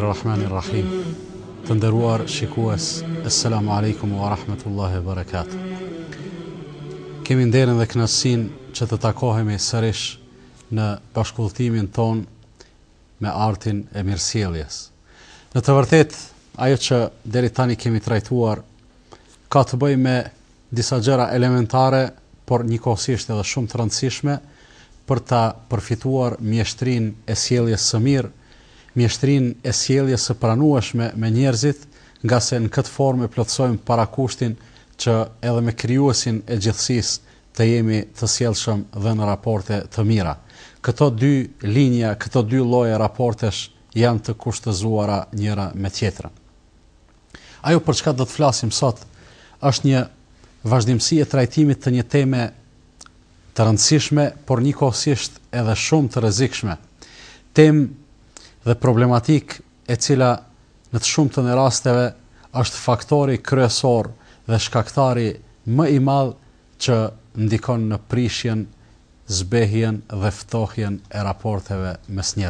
رحمن الرحیم تندرو اور شکویس السلام علیکم و رحمۃ اللہ وبرکاتہ کمین دیر رکھنا سین تکو میں سرش نہ پشکول تی من تون نارتھ امیر سیوس نتر تیت آیت سے درتھانی کم ترائے تور کت بھئی میسا جرا الارے پور نکاح سیش دمتر سیش می پتہ پورفتور میشترین اسل یا سمیر میشترین اس پوش مے نیرزت گسین کھتفور سم پارا کچت دن چھریوسن عجتسیل سم زن پورتہ تھمیرا کتھو دینیا کتھو دورہ پورتس یا کشتس زورہ نیرا میترا آو پ قدت فلاس امس اشن وج دس رائے تھی متن ترنسیش میں پورنیک سیشت اے ر شمت ر ذیش میں تم روبلاتیک اتلا نتشمت نراس توی اشت فختور کرشکاختارے مہمال چہ دکھو نریشین زبین رفتوخ مسنی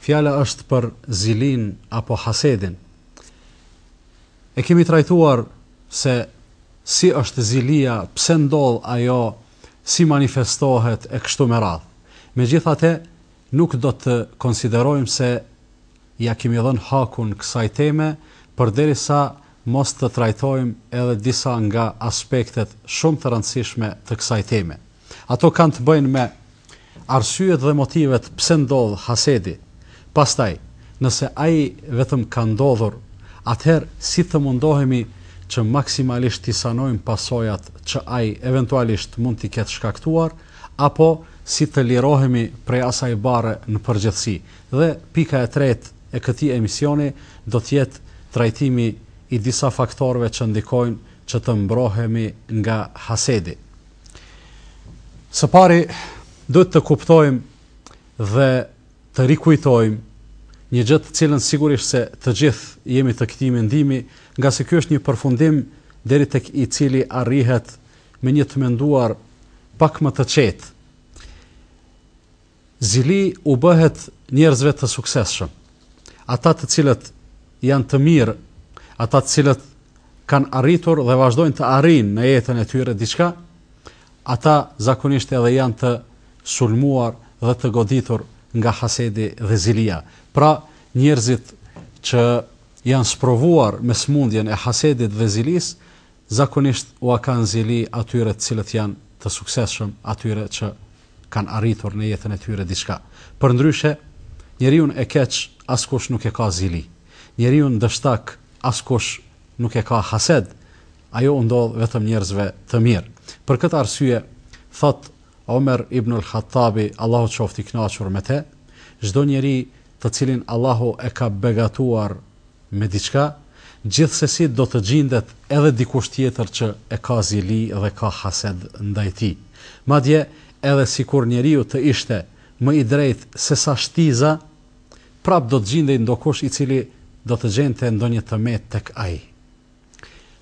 فی الحال اشت پیلین آپو حسے دن یکم تر سی اشتلیا پسند آ سی منیفیستو ہتھ ایکشت میرا مجھ اتہ نک دید ام سن ہاک انساتھ میں پردا مست ترات دسا انگا اسپیك تت شم تران سش میں كسائت ميں اتو كن بن ميں ارسويت موتى يت پسند دول ہسے دے پست نسے آي وريتم كھن دول در اتير سيتم ان ديں چ مقسمالش تساو پسویت چی اوینتالش تم تک چھتور ا پو سل روہ مے پریسا بار نفرجتیسی پیکھا ترت ایک ام سے دھ تراتی می دسا فختور و چند دکھو چم برو مے گا حسے دے سپارے دت تو کپتوم وے دکو تم یہ جت چل سکے جم تک من دے گی پورفون دم دے تک یہ ثیلی عری ہین دور پک مت چیت ذلی اب ہر زسرم اتل یہ میر اتھ چلت کن اری تر رواش در نور دشکا اتا زکنش سلمور رت گی تر غہ حس غزیلی پا نیرتھ یا سپروور مسمون یعنی حسی دزیلیس ذہنش و ذیلی اتھورت سلتھیاشرم اتھورتھ کن عری طور دشکا پندروش یری ان ایكیچ اسكوش نكہ ذیلی یری ان دشتخ اسكوش نكھا حس ویتھم نیرز وی تمیر پركتار سو فت اومر ابن الحطاب اللہ و چوف نا چور متھے جیری تیل اللہ و ایکھا بیگھاتھو آ می دچکا جت سس دت جیند اے دکھوشتھی تر چا ذیلی ویکھا حسدی مدیا اے سیکری ایشت مئی سشتی زہ پڑھ دین دے دت جین تھے می تک آئی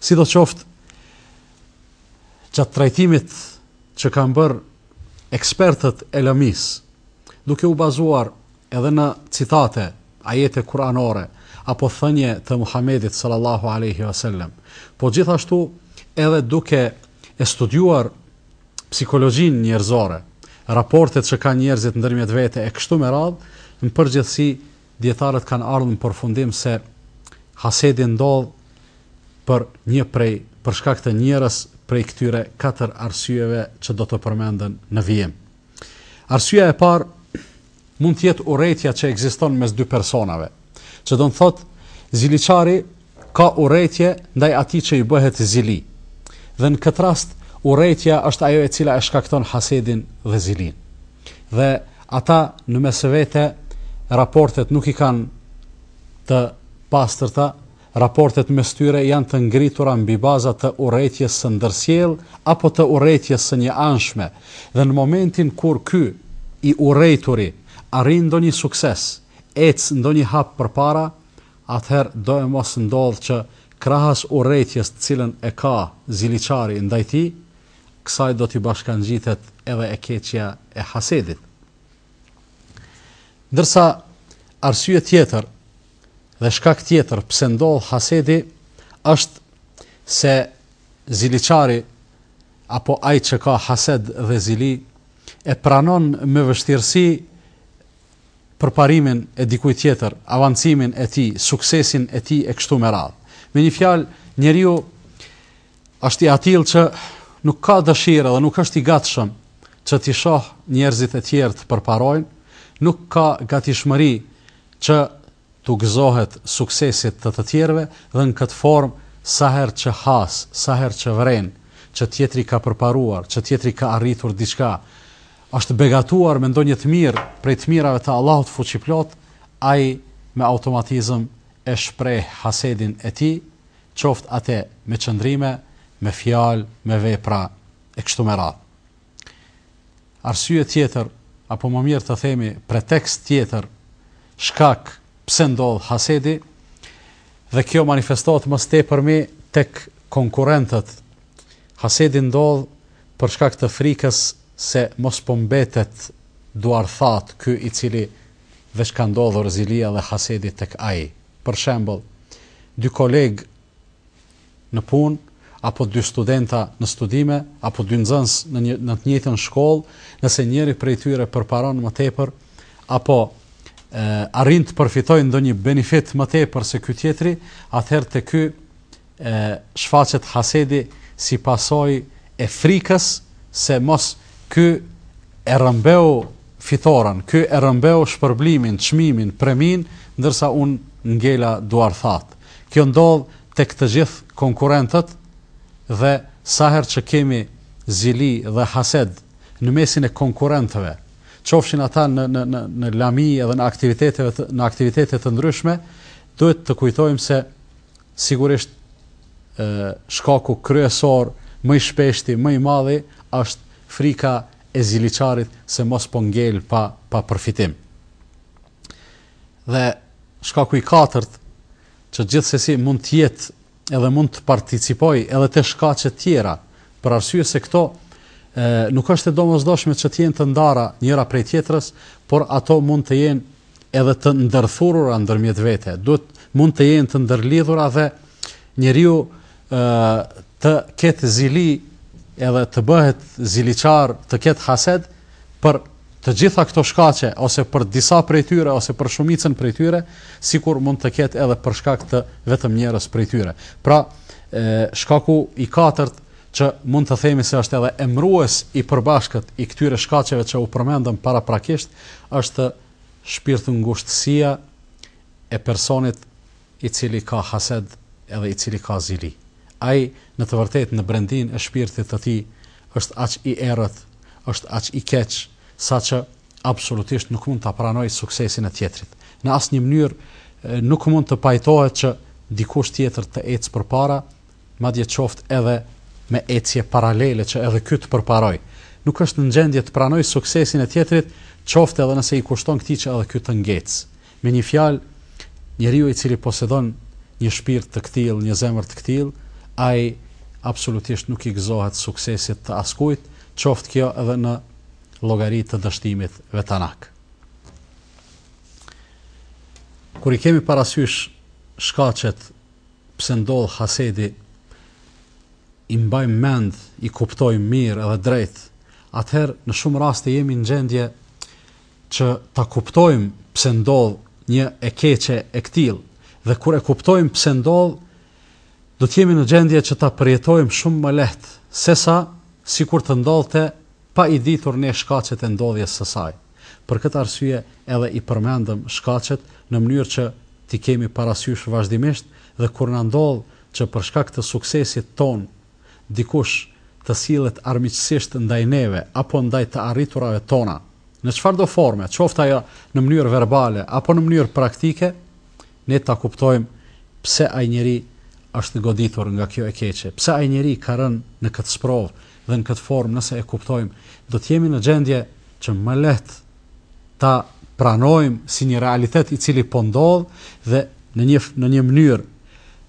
سیدو چوفت چترتی مت چکمبر اکسپیر تت علمیس دکھو بس زور ادا ثتات ہے آے تہ کانے اپنہ تھم حمی دلی اللہ علیہ وسلم پوز جیت حسط تو دکھے اسور سیکولوجی نیر زور رپور دے ثقاف نیر درمیت میرے پور جیسے دے تارت خان آڑ پسے دن دور پہ نیپر چکا نیرس نویم عرسوت ارائیتیا سونا وتھ ذیل چارے کاہ ارتھ اتی ذیل ون خطر ارتھیا ہسے دن و ذیل وے اطا نپورٹ نکی خان تو پاسترتا رپورت مستہ یانگری ترامی بازا او ریت یس درسیل اپسن یہ آنش میں ارے تورے پاراسند کر سا بشکن زیتیا دت درسا اور سو یہ تھیتھر رشکاک تھیتر سینڈو ہاسے دے اشت سیلیچارے اپو آئی چھ کاسے رزیلی اے پرانسترسی پرپاری مین ای دیکتر اوانسی مین ای تھی سکھسے سین ای تھی ایشتو میرال مینفیال نریو اشتیاتیل چ نکا دشیر انکھاستی گات چھ تیشہ نرزت تھرت پرپاروئن نکا گتیش مری چ تگ زوہت سک سی سیتیرو رنگت فورم سحر چھاس سحرچ ورین چھتھیتری کا پروور اور چتھیتھا اریت اور دشکا اشت بگاتور مین دون میر پریتھ میرا اللہف ال شپلوت آئے ميں اوتماتى ايزم ایش پرے حسے دن اتى چوفت اتہ ميں چندري ميں ميں فيال ميں وا اكشت ميرا ارسويے تھتھر اپو ممیر تتھے ميں پرتيكس تھيتر شكاک پسندول حسے دے رکھو مینفیستو ات مست پھر مے تک کن قورین تک حسے دن دول پاک تفریقس سے مسپم بے تت دعار فات ای لئے رچکا دول اور ذیلی اللہ حسے دے تک آئے پھر شامل دکھو لیگ نون آپین تا نستی میں زنس نت نیتن شکول ن سے نیر پریتھ پھر پار پھر اپ ارینت پتو ان دونوں مت پہ چیتر اتھیر تک شفاچت حسی دے سا سوئی افریقس سے مس کرمبو فتوراً ارمبوش پر بلیم این شمیم این پریمین در سا اون گیلا دعار سا کند تک تجنقور ساحر چیم ذیلی ر حس نمے سنک کنقورین چوپ سے اتنا لمی تھی نقت روش میں کوئی تم سا سک شکاک کور مش پیش تا اش فری کازیلی چارت سمس پنگیل پہ پہ پہ شکاک منت مونت پھر تھی شکا ٹیرہ پکتو نشت دس دش میں تنہ نیرا پریتھیترس پور اتھو مون تین ادھر اندر فور اندرمت منتین تندر نیرو کت ذیل ذیل چار تو کت حس پہ جت اخ تو پسا پریتھی اسمین پریتھورہ سکر منت کت ویتم نس پی شکاکو ایاتر چ منتھا تھیسے ایم روس ایپتشک اوپر مند پارا پاکستم گوشت سیاہ اے پا حسد ادے اے لکھا ذریعی آئے نہ تو وت ندین اس پیر تھی اسچ سا افسل ات نانو سکسرت نسنی نیور نکمت پیتو چیتر ار پارا مد یہ چوفت ادے میچ یہ پارا لے لو کت پور پارے نقر نیت پہ سکھ چوف تھی خوشت یہ ادو کتن گیس میل یریو اچھی پوسد یہ شپیر تختیل نظام تختیل آئے افسول ذوہت سخت اسکوت چوفت کیا ادن لوگ دستیم کوری پکاشت سندول حسے دے ام بائے مند یہ کپتو میر ا درت اتر نشم راس تم این جندیا کپتتوند یہ اکے چھ اکتل رکھ کپتو سند دیا تب یہ تم شم ملت سا سکتن دول تی دور نشکاشت ان دول یہ سسا پار سو ارمند شکاشت نم نور تک پس دس رکھ چپر شکت سکسے ست دکھوش تصیلت ارمچ سشتہ اپن دہی تو نردو فور ميں چھوتتا نوم نور ور بال ہے اپن نور تركتيكہ نيے تقوف تم سہ آئی نیری اشت نی تر گيا اكيے سہ آئی نیری كرن نھت سپرو زنك فورم نقوف تم ديمين جنديہ چم ملت تا پرانو سا ليتيت ثليپ نف نم نور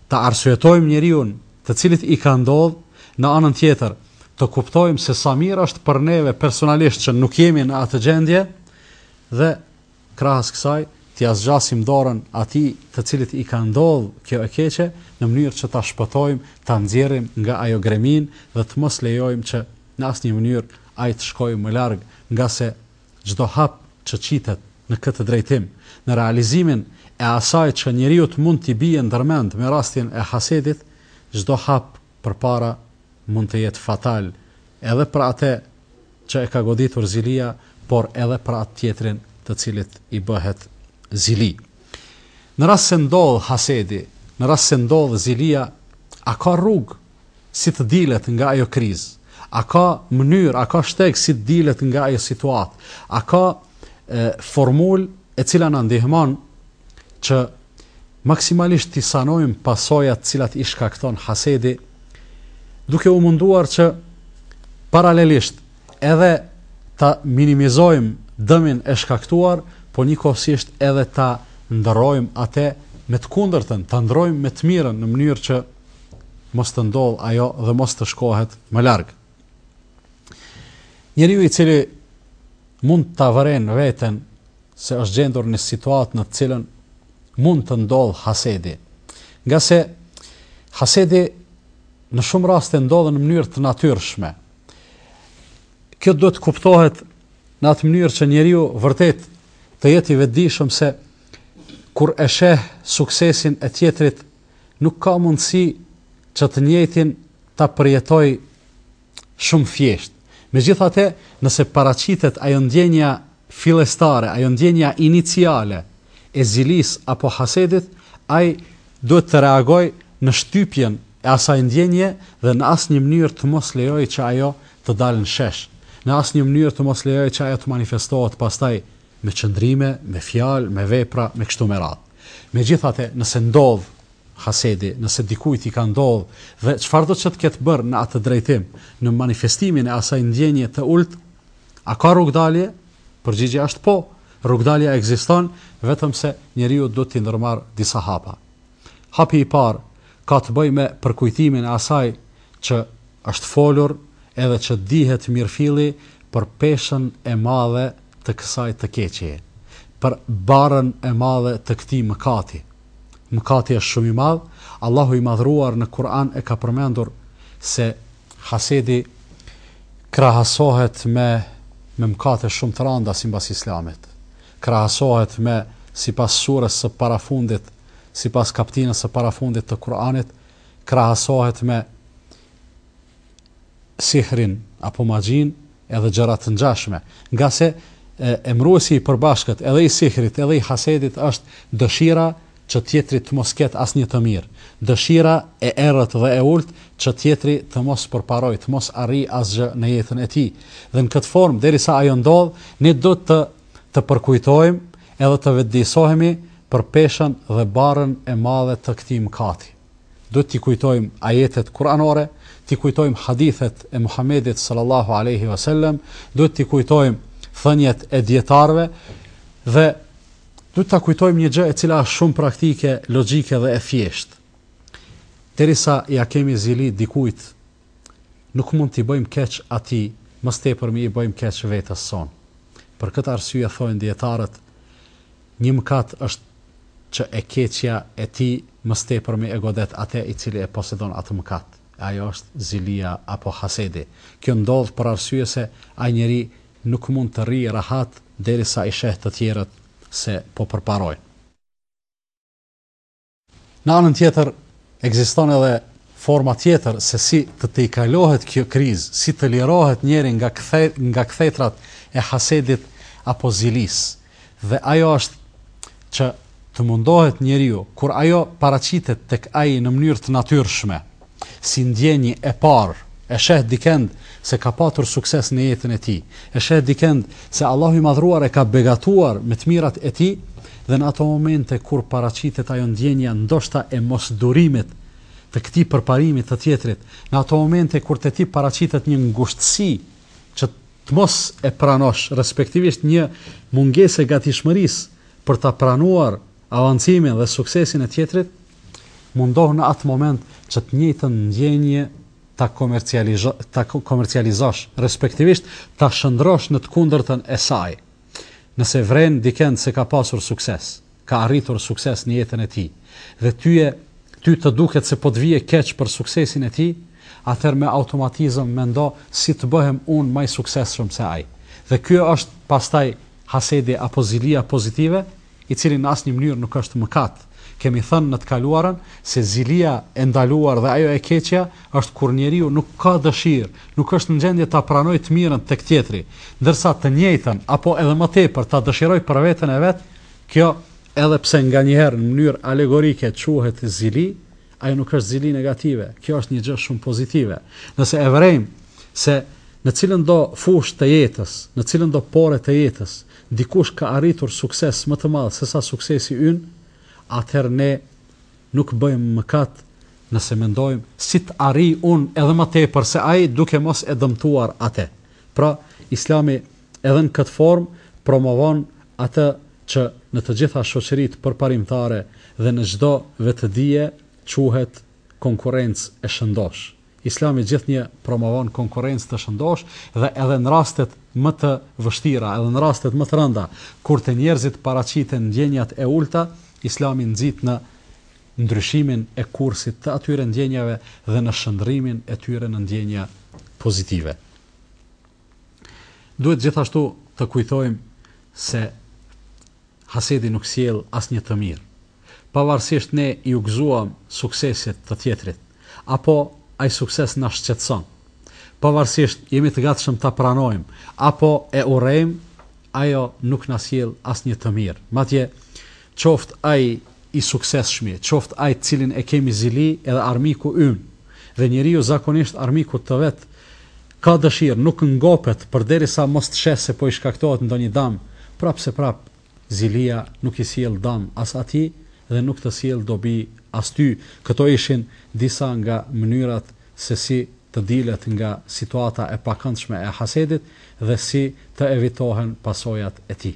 تو ار سويتوم نیری ين تو ثلت ايكن دود نھیتر تو کپتو سا سمیرا پن پنالی نکیم جندیا سائ تاسم دورانی چلتھ ای کن دولے نمک تش پتو تنظیر گہ آ گرمین رسلے امنی آئے چشک ملک گسے جس دپ چیت نت درتم نہ راضی مین اہ سیوت منترمیاناس تین حسے دت جس دپ پہ پارا منتعیت فتح اوے پا اتہ چا گودی تور ذیل پور او پیت رن ثیلت عبہت ذیلی نہ رسن دود ہسے دے نہ رسن دو ذلیا اکھا روگ سیل اتن گا آس اکھ میور اکھاش تک سیلنگ آو ستوا اکھ فورمل دہمان چہ میکسمش تنو سیل اتھ عشق ہنسے دے دکھو عمون دور پارا للشت ارے تا منی مزوم دمین ایشکاخ طور پو شا درویم اتہ مت خونر تنوی مت میرا مستن آ مستش کو ملرگ یعنی ہول من تورین ویتن سینور نتوات نت چل منتن دول ہسے دے گا ہسے دے نشم راستم نور نات میں کت دفتوت ناتم نور چ نیریو ورت ویشم سہ اشہ سکسے سن اچھی نکا منسی چتنی تبری شمفیش میں جی ن سا پیت ایجنیا فیلسطارے آیون جینیا اے ذلیس اپو ہسے دت آئے دراگو نشتوی یہ سا انہ نیو یور تم مسل دال شیش نم نیور مسل مان پھسو ات پست میں چندری مے فیا مے ویپرا میرے رات مجھے جتا ہے نس دسے دے ن سا دکھو تھی کان دودھ فردس بر نہت در تم نی پھستی میں آ سا انتہ رک دال پورجی جی اچھ پو رالیا اکزستان ویتم سا نیرو درمار دسا ہاپا ہاپ ہی پار کات بھئی مي پی من آسائے چشت فول اے چھ دی ہيت مرفيلے پیشن اما تک سائے تک چيں پارن ایما تکتى مكا مكا شم اما اللہ ما رور نران اے كپر ميں در سے ہسے دے كرا سوہت ميں ميں مكاتھے شمتراندا سم بس اسلام ہيت كرا سوہت ميں سپہ سورس سہ پرافون دت صپاس کپتینس پارا فون دکر انکھ کر سوت مہ سکھرن اپو ماجین ادرات جش میں گس ایم روسی باش کت ادی سکھری حسا دت ات دشیرہ چتھیتری تھمس کت اسنی تمیر دشیرا ایرت و اے اُرتھ چتھیتری تم پار تھمس ار از نیتن اتھی کھت فورم در سا آیون دود نت تو پو توم دی سومی بر پیشن ر بارن اے ماو تختیم کات دیکھم اییت قرانور تک حدیثت ام حمید صلی اللہ علیہ وسلم دک تم فنیتار وے دق تم یہ شم پی لذیے تیرسا یا قمی ذیلی دکوت نکم تیم کچھ اتھی مست پہ بم کچھ ویتس سن بر کتار سو دہ تارت کات چ اکے چھ اتھی مستی پہ اتھ آیش ذلیا اپ کن درار سو آئی نیری نکمون تری راحت دیر سا شاہ سہ پان تھی فورما تھی سیوہتر دت اپل آیوس چ تم انہ نیو کور آچی تیک آئی نمنیت ناتی میں سین دھین اے پار ایشہ دکھینت سے کپاتر سکس ایشہ دکھینت سے اللہ مادرو اور گاتاتور مت میراتھی تتون دھیین دوری مت تکتی پر پاری میں گوستیویس نی مونگے سے گاتھی سمریس پر تا پرانوار اونسی میں ایسا آئے نہ سے رت اور سی ن تھی اتھر میں اپوزلی اپوزیتی یہ چھ نس نیم نیور نسم کھات کھین نال سی زلیا نشیر نس میرا درساگوری پوزی تھین پھوش تیتس نہل پوری دیکوش آریت ار سیس متما سا سیسر نی نت نسم ست آری اون پہ اسلام کت فور پر اسلام جت پن کوشن دوش راست مت وشتیراس تیت مت راندہ کور تین یعز پہ چیتن اے اولتہ اسلام زیت نوشی مین سی اتور زینہ شندر اے تھی پھزتی ویتھس تو سہ حسے دن سیل اسن تمیر پور سے یہ زو ام سخت رت اپو آ سکس سیس نششت سم پور سیش یم گت سے پرانو ایم آپ اے او رکھ نصیل اس نی تمیر مات چوفت آئی ای سکسیس میں چوفت آئے ثل اکے ذیل آرمی کو این رے نیرو زکو نش آرمی کو قادشیر نکن گوپت پڑد سا مست شس سے پوچھا دم پڑھ سے پڑھ ذلیا ن سیل دم اسی رکھ دسیل دبی شن دساگا منیورات سس تبدیل گا ستوا پکانس دت رسی تو پسویت اتھی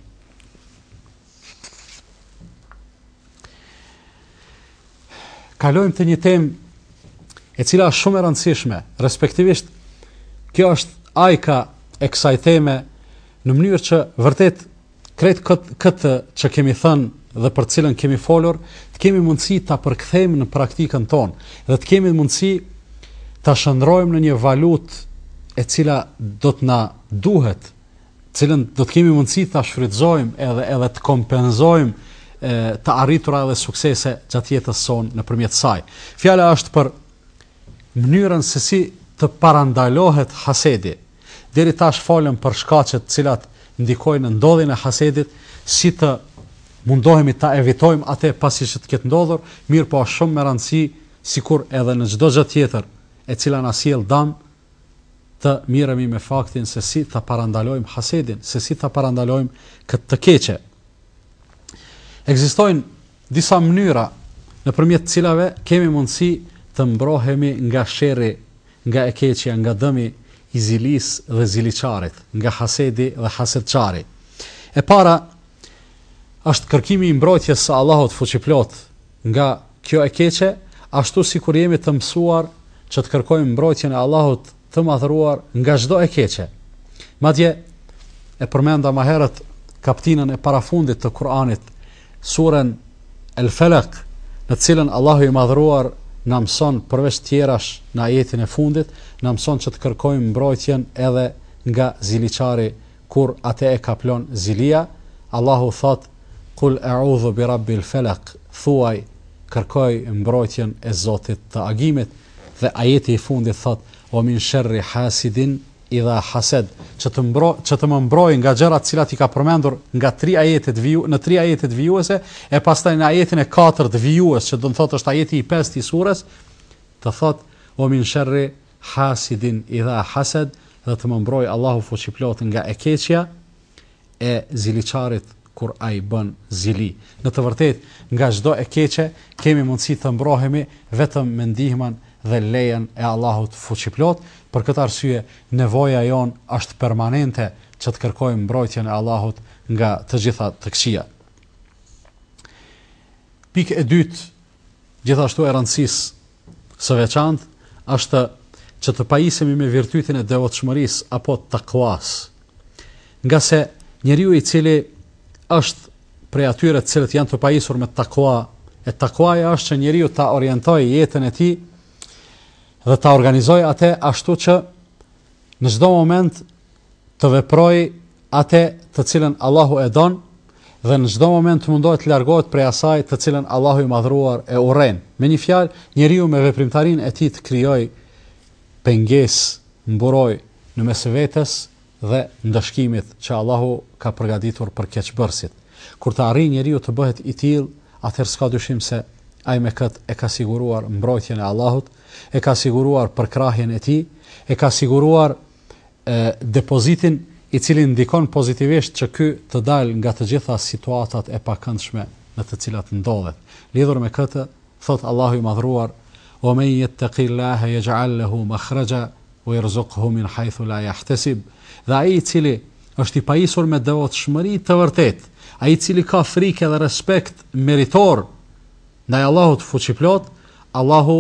تم شمسی آئس آئی ميں نمن چرتت كرت خط چك رل ک پالور کم من سی تب تم نقت تون رت کم منسی تشن رویم نی ویلوت دت نا دو ہتن دمے من سی تشرد زویم کم پوائم تو عری طور سکس اون پائے فی الحال آشت پہ نیورن سی پالو ہت ہسے دے دے تش پالم پشکاچت ثل دکھو ن ہسے دے مون دس دور میر پاسمان سی سی کچھ درجہ تھیتر اتھانا سی ایل دم تو میر اے فاک دن سی سی تہ پہ دہ لسے دن سی تب پہ دالوک نیا سل کن سی تم برے گا شیرے گا ایکے چنگہ دمے لی رزیلی چار گہ ہسے دے ہسے چارے اے پارا اشت کر کمی ام بروت سہ اللہ پھچ پوت گہ کھے چھ اش تس کمت تم سور چوم برو الت تم رور گہ جکے ہے مت یہ مندہ مہارت کپتین پارا فون در ان سورن الک نہ ثل اللہ ات رور نم س تیرش نہ یہ فون دم سر قوم برو گہ ذیل چارے کتہ اکھا پون ذلیا اللہ فت کھلوز برابل فلک سو آئے کھرم بروتن ذوت تو اگیمت ثیت فون دت اومین شرے ہاس دن ارا حسد چم برو چم برو گا جرا چلاتی کا پورمین گا تر تیتھ ویو نہ تھری آئی تھی ویوس ہے قاترت ویوس چم ساتھی پیستی سورس تفت اومین شرے ہاسن ارا حسر رتھم بروے اللہ چھپل گا اکیشیا اے ذیل چارت کور آئی بن ذلی نرت گچہ کم سیتم برے وتم دھین الت پھ چھپلوت پھر اشت پانت ہے چھت کرت گا جتھا پک درانسی سو چاند اشتہ چت پی سمے ورتھ مریس اپواس گس ہے نیرو چلے اشت پور پی سور میں تکوا تکواہ اش ہے نیرو تا اوین اتھی اور گانزوئ اش تو نزدو اومیینت ویپروے اتھے تھیل اللہ اے دن نزد اومیینتھون گوت پریا سائے تھیل اللہ مرورور اے اوورین مار نیرو می وپرم ترین اتی تک بنگیس بروئے نمس ویتھس ز نشکیمت اللہ خبر گہ دور پہ کچھ برست کور تاری بت عتیل اتھرس آئی میتھ اکا سی غوروور بروتن اللہ ایکا سی غوروور پکرا ہن اتھی ایکا سی غروور دزیتن یہ چل دوز ویش چکی تو دال گتھ جتوا پنس مہل دولت لیز اوور مے خطہ اللہ مغروور اومی تقریل مکھراجہر ذقہ ہو حاف السب ری سیلتی پائس مری تور تیت آئی لکھا فری ریسپیت میرے طور نوت اللہ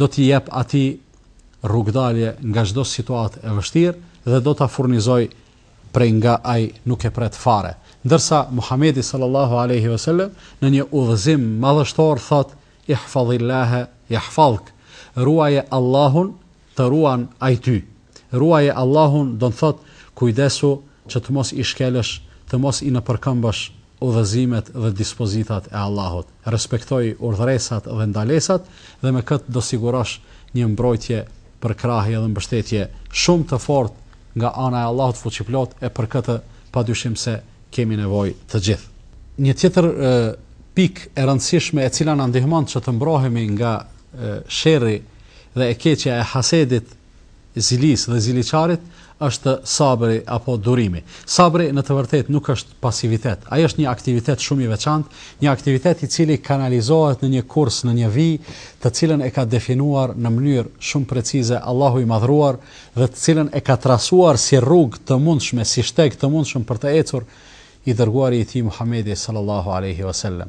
دغدا گز دسو اتیر فورن زوئی پرینگہ آئے نکے پریت فار درسا محمد صلی اللہ علیہ وسلم نیو ازم مش طور سات فل اللہ یہ فلق روعہ اللہ تو روع اہت روا ہے اللہ دن سات کو دسو چم ہوس ایش قیلش تم اسمبش ار رزیمت دسپوزیت اے اللہ ہو رسپیکت تی ارد سات دل ساتھ دسی گو رش یم برہ پایا شم تفور گہ آیا اللہ ہوت وچ لوت اے پہ ووشم سہ کم ووئی تو جت یہ پک ارن سیش میں دہمان سے تم برو من گا شیریں حسے دت ذلس ر ذل چارت اش تو صابر اپ مے صبرے نتر نک پت آیش نی اختی وتھت شم یہ و چاند یہ وت یہل خنالی زور نی کورس نیا ویلن ایک دفی نمیر شم پھی اللہ مدرور چلن ایک ترسور سے روگ تو شگ تم پرت یہ در غوری تھی حمید صلی اللہ علیہ وسلم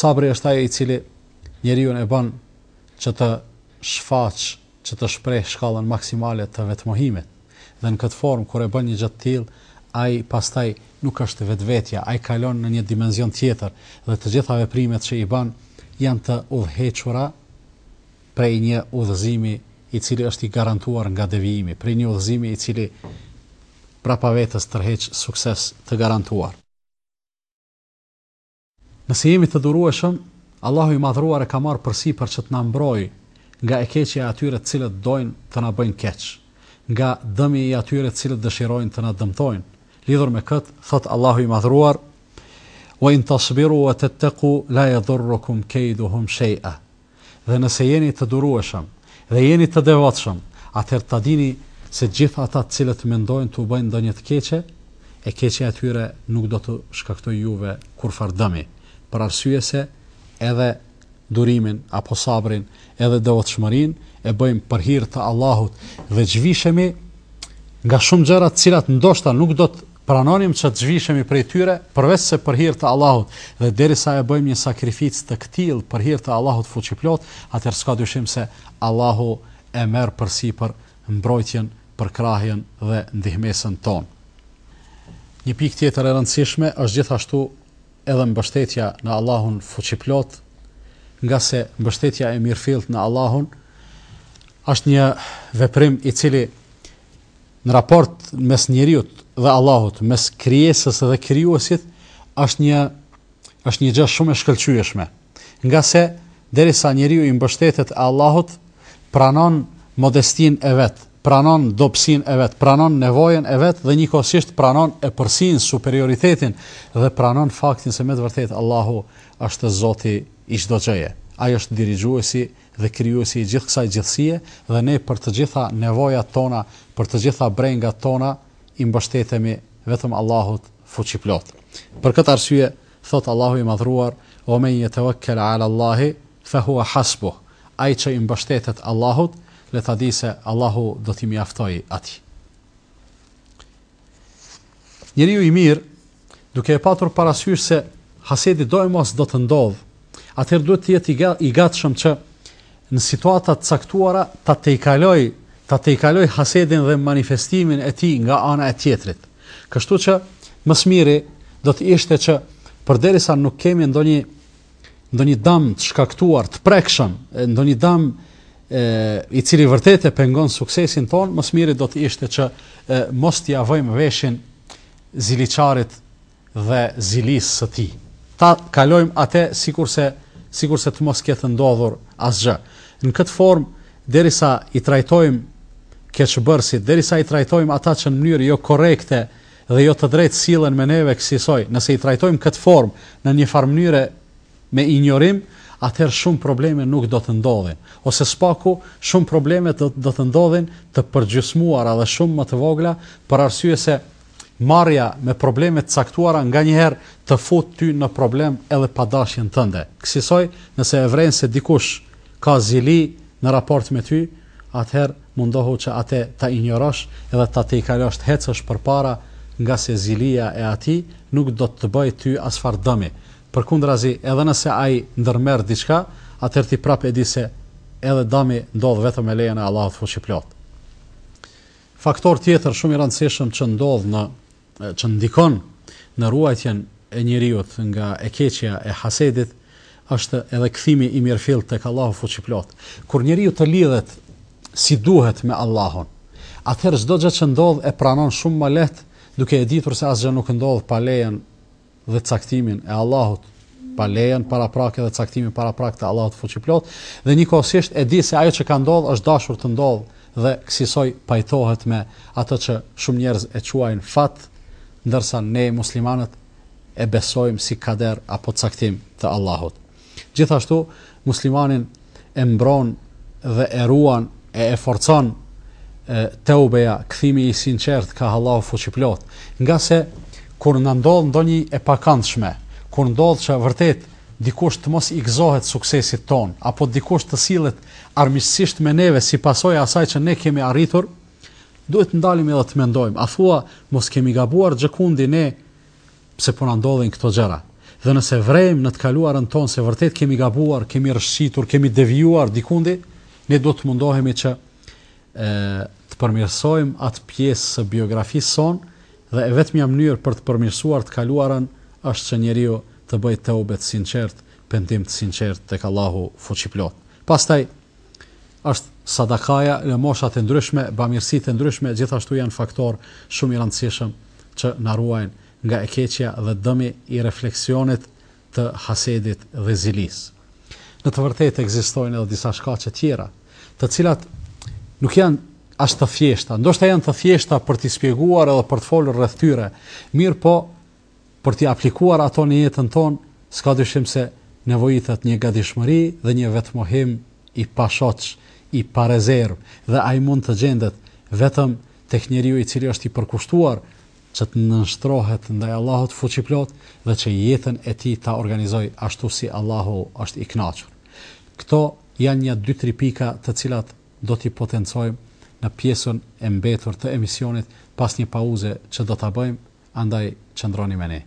صبر اسلے نری بن چ شفاش چش پریش کالن مخصی مالیا تو وت مہیمت فورم خورے بن جات تیل آئی پستہ نت ویتیا آئے کھال پریمت سے یہ بن یو ہورہ پرینیا او زی مے اے تھی گران گدوئی مے پرنیا زی مے اِسی لے پیتس تر ہکس تو گران تورم توشم اللہ ماترو اور کمار پیپر نام بروے گہ چیات ثلت دون تنہا بن کچ گا دم یا تھی رات ثلت دس رو دم تنہن لے دور مے کھت ست اللہ مترور ون تصویر وکو در رکھم کئی دھو شہ ر سی دروشم ریوتشم اتر تدینی سہ جاتا ثلت کچھ ایکے نک دکھتر دمے پہ دريمن اپو صابر ادوت شمرين ابم پرہیر تو اللہ رجويش امے غشم زرا سيت دوستہ نقد پران ساش پور پر پرہیر تو اللہ ر در سا ابمين ساكرفيت تختيل پرہیر تو اللہ فو چھپلوت ارسكا ديش امسہ اللہ و امیر پرسيپر بروتين پركراہ رہمیسے ازيت اشتو ايدم بشتيت ن اللہ فو چھپليوت گسے بشتیام عرفی نہ اللہ اشنیا وپرم اصل رس نو ر اللہ مس کت اشنیہ جش مشکل شوش میں گس ہے در سا نیرو ام بشت اللہ پران مدستین اویت پرانون دین اویت پرویت زنیخوش پر اللہ اشتہ ذوت آئی دری جو جیتھا نویا پیتھا برنگا تونا ام بشتھم اللہ پھچپ لوت برقطر سو یہ اللہ مذ رو میتھ وس بہ آشت اللہ اللہ یعنی پاتور پاراسو سہے دے دو گاتاشم چھ ست سخت تتوی تتوئی ہسے چھ مسمیرے دت ایشت چردان دمتو پر یہ سلی ور پینگون سکسے سن تون مس میرے دش ت مستیا ویشن ذل چارت ر ذلی ستی تات کال اتے سکسے سر سا مس کتن دہ اسجہ ان کھت فورم درسا یہ ترائے تم کچھ برس درسا یہ ترائے تو اتہ نیور ریک رت سیل ویکسوئی نسا یہ ترائی تھوت فور نہ فارم نیورے می یور اتہ شم پربل میں نکتنس پاکو شم پلے دن جس مار آپ شمگل پہ آ سو سا ماریام ٹک تور گنج پھوت تھی نوابل پہشن تندہ سو سا سا دک ذلی نا پورے اتہر منتھ رشا رش پہ پارا گس ہے ذلی نک دمے پھر خود رازی آئی درمی دشکا اتھر تھی پریپ اللہ حفظ چھپ لوت فختور تھی شمیر سیشن چھ دور نکھن نو اتنگہ دت تک سی میں امیر پھیل تک اللہ حافظ چھپ لوت نیرو تلیل سدو ہل اتر دبان شمہ لت دکھے دی تر ساس جان دلے رت سختی اللہ پہ لے پہ سختی پا پاک تو اللہ چھپل زنیکھ دس ایول اس داش ارتن دول زک سائی تتھ میتھ شمنی چھا فت درسا نے مسلمانت اے بے سو ام سکھ خدر ات سخت تو اللہ ہوت جتح تسلمان ام برن ز روان توبیا خیمی سیرہ اللہ چھپ لیوتھ گس ہے کن دے پکان کل سے ورت دکھوش تو موس ایس سکھ سیسے تون آپ دکھوش تصیل آرم سشتہ سویا تر دال افووہ موس کم گوور جکون دے نے سر پورا دول تجارہ سر وم نالو سرت کم ہی گبو اور کم یا شیت کم دکھون دے نو تم درمی سو ام اتھ پیس سب بوگرافی سن ویتم نیور پور مار کالن اش چوتھ سن شرت پہ سن شرت لاہو پھچلی پست سدا کھایا موس اتھن دش با میرے ستر سمان شیشم چ نوائن کچیا دمے رفلی ستے دلس نتاس کا چیرہ تو ٹھنڈ ن اس تفیشتہ پڑتی سپورہ آپشمری پہ شچ یہ پہ ریر ری من تین دت ویتم تک نیروئی پشنس ریتن تا ارگینیز اش تو سی اللہ اکناچر تو یہ در پیل د në pjesën e mbetur të emisionit pas një pauze që do bëjmë, andaj qëndroni me ne.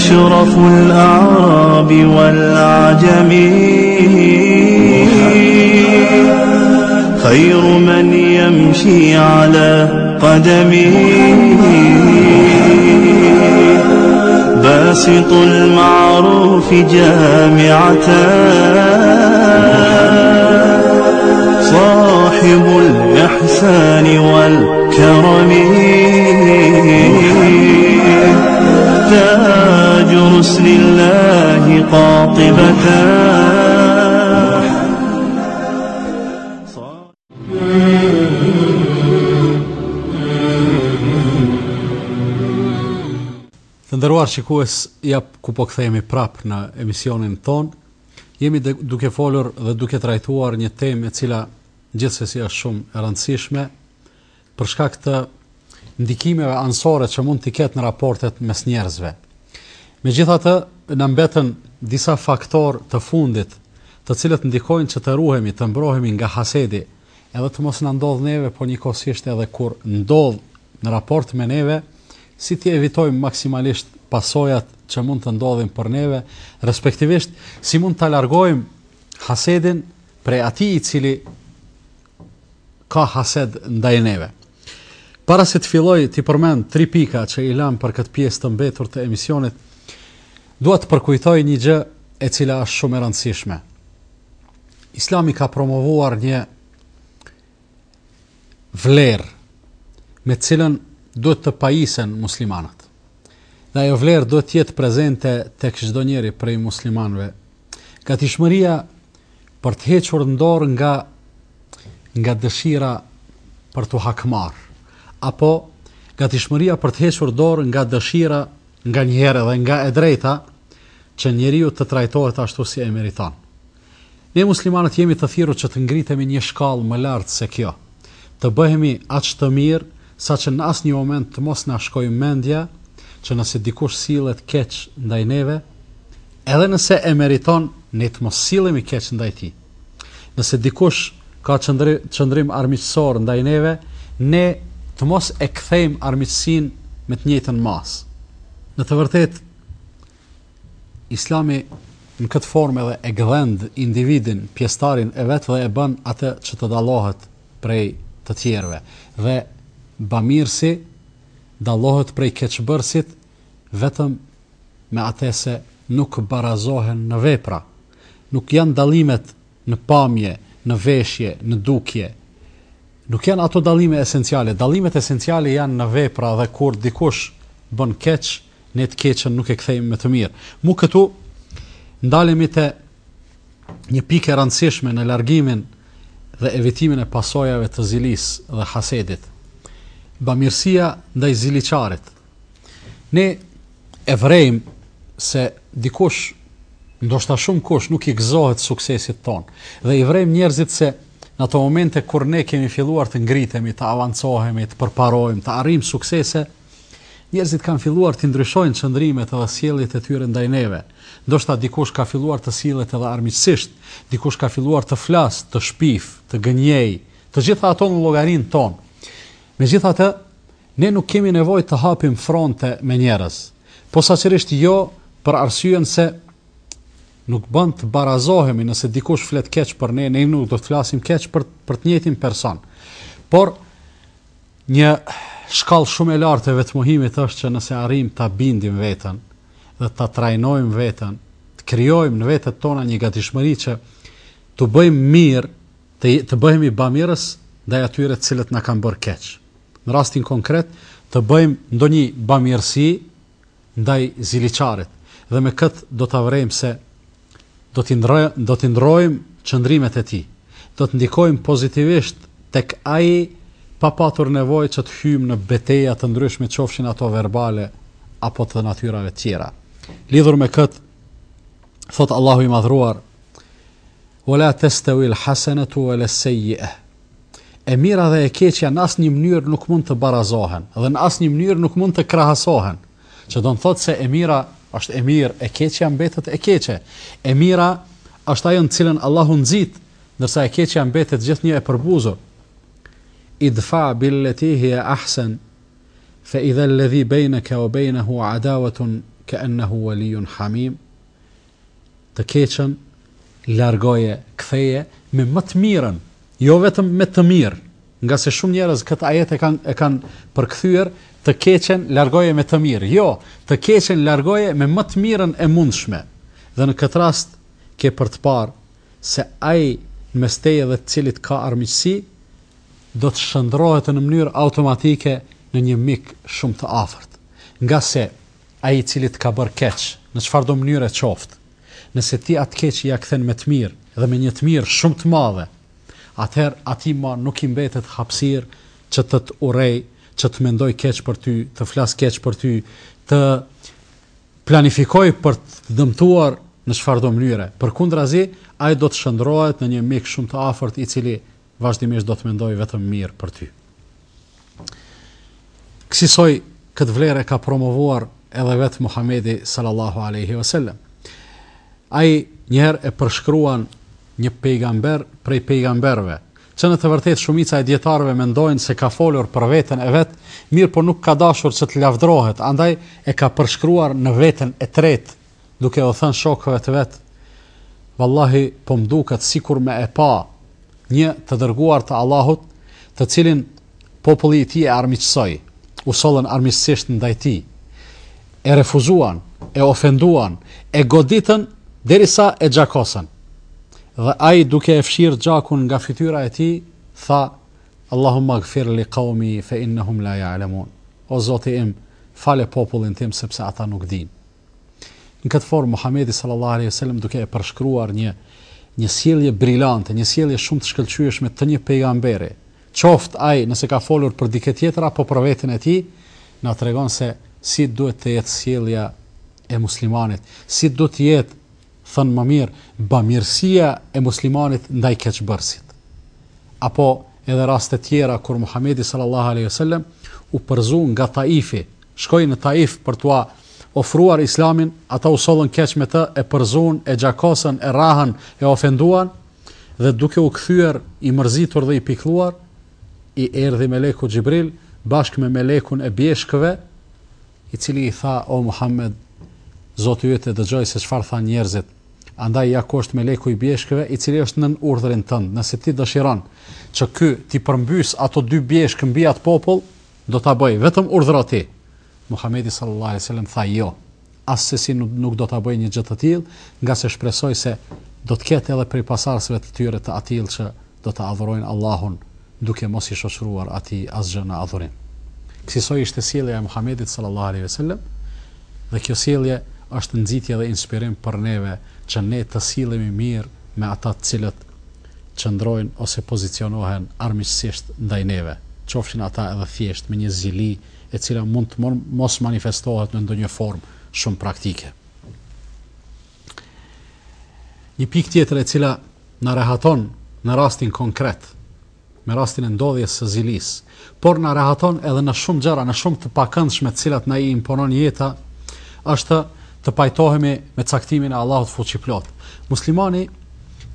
أشرف الأعراب والعجم خير من يمشي على قدمه باسط المعروف جامعة صاحب الإحسان والكرم تاج رسل الله قاطبتان دروار چکو اسے پریھ نا امس یہ اون تون یہ دکے پول دکے ترائی تور تم ثلیا جس اس چم شیش مے پچکا دکھی میں سور چمون تک نا پور دے مس نیر وے مجھے جی نمبن دسا پھک طور تن دہ چل دکھو روہمی تم بروہم گہسے دے دے تمہ شے کن دول نا پور تے وے سم مکسما لس پسوت چمنت پن ریکت ویس سمنتل گم ہسے دن برے اتھی ایلے کھسے دین پراس پھیلو تھی پھر ترپی کا علام پی ایس تم تو میرا سیش ماں اسلامی کھا پور نل متن دائسنسلانت درزینت پی مسلمان وے غتشمری پڑتھی چور دور گا غا دشیرہ پاکمار اپو گتشمری پڑتھی چور دور گا دشیرہ گنگا ادر تا چنتو تاش تو امیر تان یہ مسلمانت تفیر و چن گری تمین یشکال ملارت سکھیا تو بہم اچ تمیر سیو مند تم نے مندیاں سہ دکوش سیل اتنی و سا امیتان نی تم سیل نا دکش كا چندر چندرم ارم سور دے كے تم اكم ارم سینتن ماس نت ورت اِسلام كے پیستار بہ میر سے دہ لوہت پریچ برس وتم مے اتے نکھ برا ذوہ نہ ویپرا نک دلھی مت نام یہ ویش یہ نہ دکھایا نک تھو دلھی مالہ دلھی میتھ ایسن سالے یا نہ ویپرا کور دوش بن کچھ نہ کھین نمیر مکھو دلے پی کن سیش میں لرگی پسویال ہسے دت بہ مر سیا دہ ضلع چارت نورم سے دکھوش دہ شم خوش نکھی زوت سک سے ست تنورے نیرزت سہ نتر نیک فلور تن گرت امید آ پارو ام سک سے سہ نیرز کھا فلور تنشو اندر سیلے میں تو سیل آر سکھوش کھا فلور فلاس تو شپیف تو گنیائی تو جیت لوگ ارن تن میں جا تو نین کاپ فرون تیرس پوسا سر رشتہ یہ پھر عرسہ نو بند برآذوہ نسا دکھوش فلت کھیچ پہ نئے نین دس کچھ پن پان پور یہ کال شمال محیمت ن سا ارم تب بین دیتھن تب ترا ویتن کم ویت تو یہشمری چو بیر بہم بہ میر دیا چلت نیچ راستن کن کتم دون بم یر سی دائیں زل چارت دے کھت دے دن دتن روم چندری میتھن دکھو پوزٹوشت تک آئی پاپا تر نا ووت ہی رو مربالے آپ چیرہ لیے کھت سو اللہ ہوم ات رور والا تس تھی حسنس امیرا نس نم نیور نو برا ذوہن اس نیور نوت کر سوہن سہ پھوت سا امیرا امیر اکے ہم بہت امیرا سلن اللہ زیت ن سا پھر بوزو اطفا بل احسن بہ ہو بے نہ ہوا عداوتنہ علی حامی کچھ لرگیا مت میرا ورتم میر گیا شم نیر کچن لرگویا تمیر یہ تو کچھ لرگویا متمیر ایم منس مے زراست کے پار سہ آئے مست چل ارم سی دشرو نیور اوتما تھی کم میک شمت آفت گسے آئے چلت خا بر کچھ نردو نیور چوفت ن سے تھی ات یہ مے تھیر میر شمت ما وے اتیر اتھی مو نکم بہت ہپسیر چھت ارے چھت مین دچ پیفلاس کچ پی پلان پھیت نشف پور خود آئے دشرو میک سم تو آفرت اِسی لیے وسط میر پی سو رکھا ویتھ محمید صلی اللہ علیہ وسلم آئی نہر پ شوقت اللہ دیک پہ درگوار تو علامت پوپلی تھی آرم سرمس دتی اے ریفوان اے اوفین اے گودیت اے جکاس آئی دکھے شیر جاكن غفتور اتھی فہ الحمفر القومی فن حمل علمون ضوت ام فل پوپول ام سب سے اطان القدین غتفور محمد صلی اللہ علیہ وسلم دکھے پرشكور نی نسی یہ بریلان نسیل یہ شمت كل چیش میں تنہی پیغامبیرے چوفت آئی نفر دكھ را پیتن اتھی نت سیلہ اے مسلمان ات سد یت سن ممیر بہ میر سیا اے مسلمان ات نہ کچھ برست اپو اے دا راستہ تیرہ کورم حمید صلی اللہ علیہ وسلم اوپر زون گہ طعیف اکی نا طعیف پا اوف رور اسلام اتو سو کچھ مے اے پون اے جے راہن دون درضی تر پکر اے ایر دکھو جبریل بخش میں لیکھن اے بیشک وے اِس لیے حمید فرسان یعز اندہ یہ لکھو بیش کرے اِس لیے اردو تنہی دشران چکن پو پل دا بھئی وتم اردو رات حمید صلی اللہ علیہ وسلم تائن دتا بچیل گش پہ سوئسے پسار اطیلہ ادروین اللہ دکھے موسی شور اتھی از جنہ ادور سویشت سیلیا حمید صلی اللہ علیہ وسلم لکھے سیلیاں انسپیر پن چند تحصیل میں میر مے اتا ٹلت چندروین اسے پوزی چہن ارمی سس دین چوپ سے اتاس میل موس مینفیسٹو دونوں فورمسم پراکتی پکتی نا رہاتون نہ راست دن کن کریت میرے راست دن دہ یہ پور نیو نشم جا نہ نش پکان سمے چلت نی تا اچھا تو پائی تہ مے سختی منہ اللہ حس مسلمانے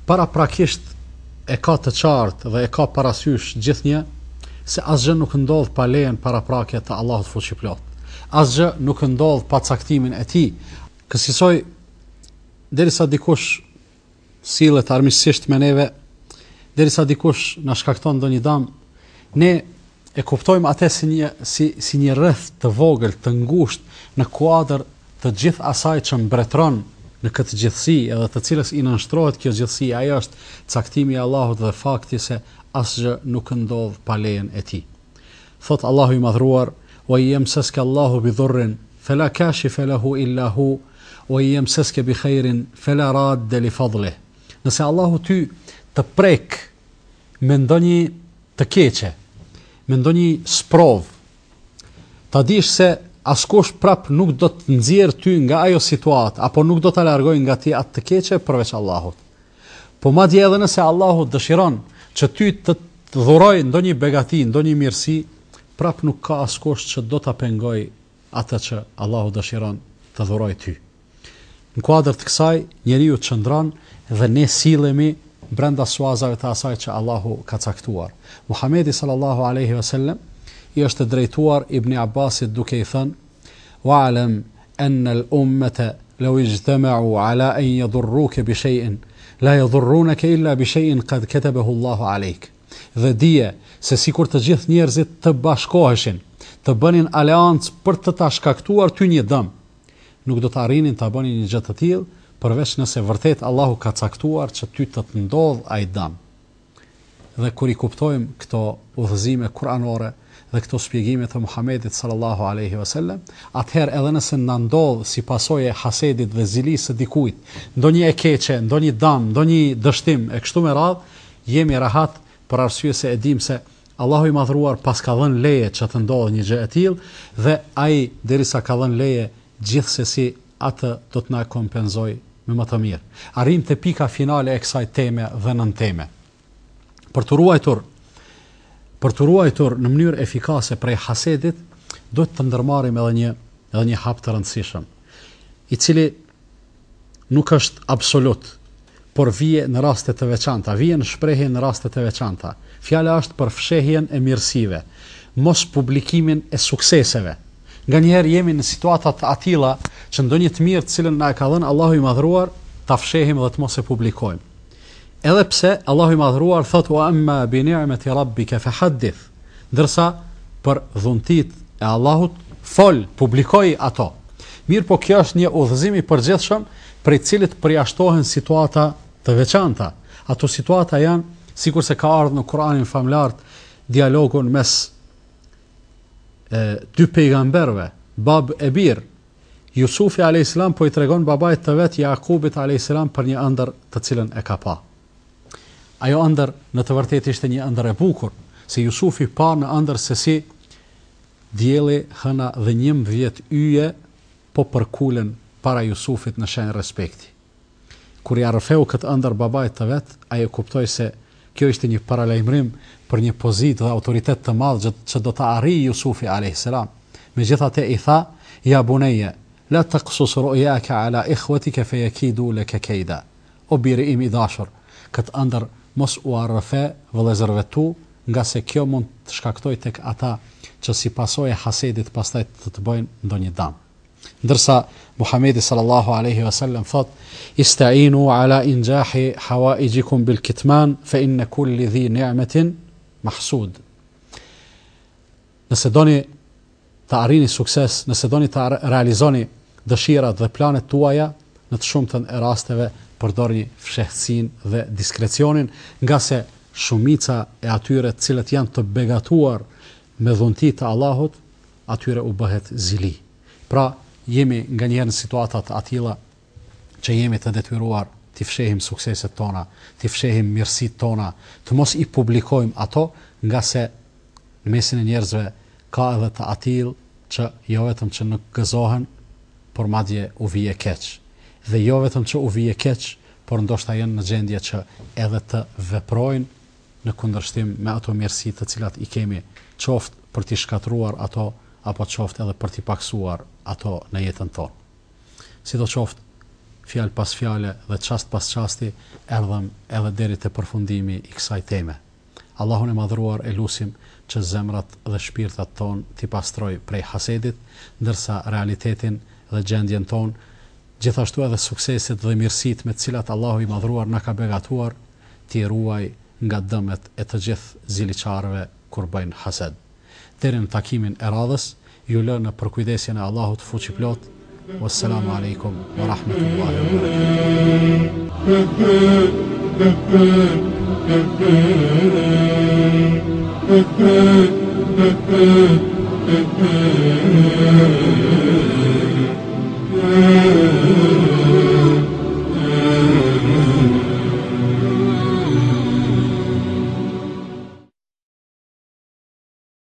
پہ پراکشا چار پہ سیش جہ ازجہ نو الول پہ لین پہ اللہ حسجہ نو الکھتی من قصو دا دوش سیل ترمی ششت ميں وا دري سا دکھ نہكتھن دونى دم نے خوف اتيا سنى سنى رس ويل تنگوش نہ كوادر تو جت اسم برتران نتھ جت سی تدس ایناس تروت جتسی آیس سختی می اللہ الفاق تس اسجہ نکن دو پلین اتھی ست اللہ مت رور وی ایم سس کے اللہ بدر پھلا کھیلا ہو اللہ ہو یہ سس کے بکھیر پھیلا رات دل فضل ن سا اللہ تو پریك مونی تک چھ مونی سپرو تدیش سہ اسكوش پہ زیر تھی تو اپ اک دل گنگاتی اترویس اللہ اللہ دشیران تھی ضرور دونو بے غاتی دونی میر سی پہ اسکوش دن گوائے اتھا سے اللہ دشران تو ذرائع تھی قوادت سائے یعنی یوت سندران ز نی سی لمے برندس واضح اللہ کھچ طور وہ حمید صلی اللہ علیہ وسلم یہ ترت تور ابن عباس دکھے سنمو عالا روشن رونہ بش بہ اللہ علیک رک جس نیر تو بشکو حشن تو بنین علانچ پڑت تشخین دم نکا رینج تیل پر ویسنہ سہت اللہ کھا ٹھکھ تور آئی دم ری کپتو حمید اللہ ع ع وسلم ات ہر اونس نن دو پسوئے ہسے دت و ذلی سکوت دون اکے چھ دم دون دشتم ایک میرے راؤ یہ میرا حتھ پارسو سا عدیم سہ اللہ مات پس کا لے چتن سا کن لے جیس سی اتنہ کھم پین تے پیکھا فنالی تھی میرے پوروائی تر پور ترو تور نمنیور اے فاس پہ ہسے دت دند مار ہفتر سیشن ا سیلے نش ابسلوت پویے نہ راستہ ویچان تا وی نا ویچان تا فیا پہ اے مر سی وے موس پبلک سے وے غنی ستوا اتھیلہ دون میرے اللہ رفشے پبلیکو ویچان تھا ستوا سکر سکھا قرآن فملات دیا لوگوں غمبر و باب ابیر یوسف علیہ السلام پتر بابائے طویت یا قوبت علیہ السلام پر نی اندر اکاپا آندر نتنی اندر بو کور سی صوفی پار اندر سے سے دلے حنہ پولن پا یو صوفی نشین رسپیکارت ادر ببا آئے خوب تا سہی پہ پہن پزی آ رہی یو صوفی علیہ السلام مجھے جتا ٹھیک یا بونا ابیر ام ایدا شر کندر دام درسا محمد صلی اللہ علیہ وسلم محسود ن سونی تار رالی زونی دشیرا نت پور دور شہسین گھسا شمی ثاتہ ثلت یا تو بہ گہ تور مے زون تھی تو اللہ ہوت اتھا اوبہ ہتھ ذلی پا یہ غنی ستھ اتیلہ چمے تدھیرا سکھ سیثتہ تف شی ہوم مرسی تونہ تموس ایپوب لکھو اتھو گسا میرزہ اتیل چہتم غذن پور مزہ اوبیا کچھ اوی کھیچ پور دست نتھ عزت وپروئن نش تمہ اتھو میرا یہ چوفت پتش قطر اتھو اپت چوپت پکسو اتھو نیتن تن سید چوپتھ پھیا پس فیا رات پسچاس تھی المت درت پی می اکسا تھی مہ اللہ ہن مدروع السم ذمرت لشپیر تن پس تروی پے حست درسا رانت رندی تون نا بھور تی روائے غدمت عتجی لارو قربا حسد تر تقیم ارادس یہ شکل السلام علیکم و رحمۃ اللہ Mm-hmm.